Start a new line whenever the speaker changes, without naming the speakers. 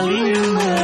Hallelujah.